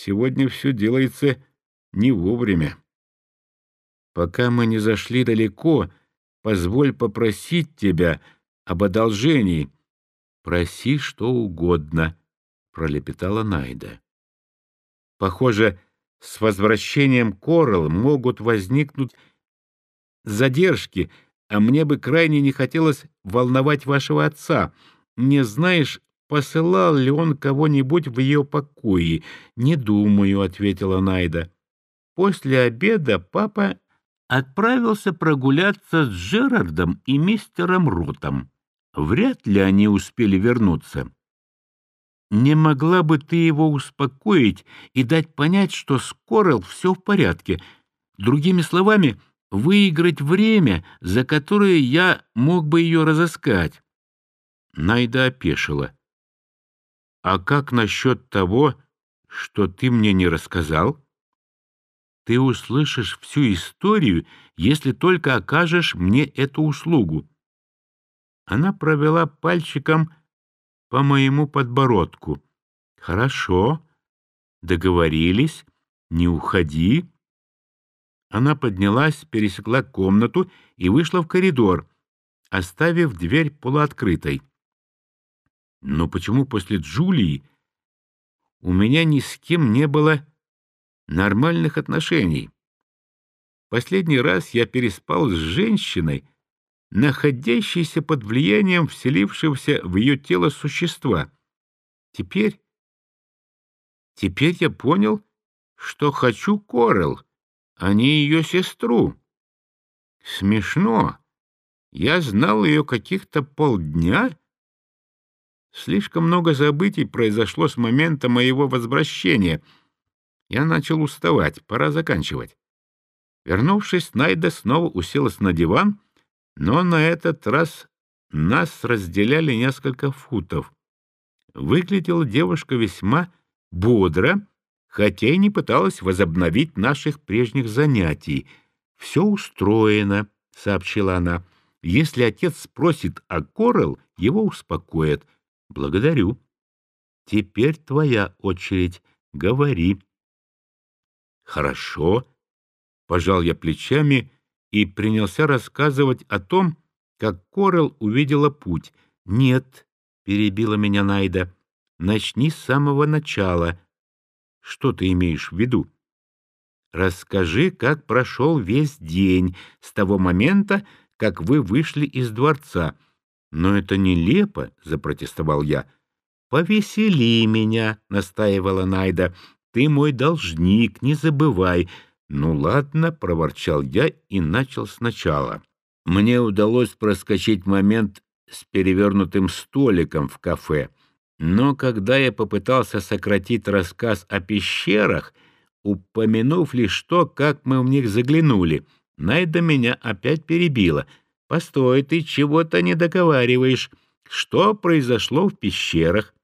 Сегодня все делается не вовремя. Пока мы не зашли далеко, позволь попросить тебя об одолжении. Проси что угодно, — пролепетала Найда. Похоже, с возвращением Коралл могут возникнуть задержки, а мне бы крайне не хотелось волновать вашего отца. Не знаешь, посылал ли он кого-нибудь в ее покои? Не думаю, — ответила Найда. После обеда папа отправился прогуляться с Джерардом и мистером Ротом. Вряд ли они успели вернуться. Не могла бы ты его успокоить и дать понять, что с все в порядке? Другими словами, выиграть время, за которое я мог бы ее разыскать. Найда опешила. А как насчет того, что ты мне не рассказал? Ты услышишь всю историю, если только окажешь мне эту услугу. Она провела пальчиком по моему подбородку. Хорошо, договорились, не уходи. Она поднялась, пересекла комнату и вышла в коридор, оставив дверь полуоткрытой. Но почему после Джулии у меня ни с кем не было нормальных отношений? Последний раз я переспал с женщиной, находящейся под влиянием вселившегося в ее тело существа. Теперь... Теперь я понял, что хочу Корел, а не ее сестру. Смешно. Я знал ее каких-то полдня. Слишком много событий произошло с момента моего возвращения. Я начал уставать, пора заканчивать. Вернувшись, Найда снова уселась на диван, но на этот раз нас разделяли несколько футов. Выглядела девушка весьма бодро, хотя и не пыталась возобновить наших прежних занятий. «Все устроено», — сообщила она. «Если отец спросит о Корел, его успокоят. Благодарю. Теперь твоя очередь. Говори». «Хорошо», — пожал я плечами и принялся рассказывать о том, как Корел увидела путь. «Нет», — перебила меня Найда, — «начни с самого начала». «Что ты имеешь в виду?» «Расскажи, как прошел весь день с того момента, как вы вышли из дворца». «Но это нелепо», — запротестовал я. «Повесели меня», — настаивала Найда. «Ты мой должник, не забывай. «Ну ладно», — проворчал я и начал сначала. Мне удалось проскочить момент с перевернутым столиком в кафе, но когда я попытался сократить рассказ о пещерах, упомянув лишь то, как мы в них заглянули, Найда меня опять перебила. «Постой, ты чего-то не договариваешь. Что произошло в пещерах?»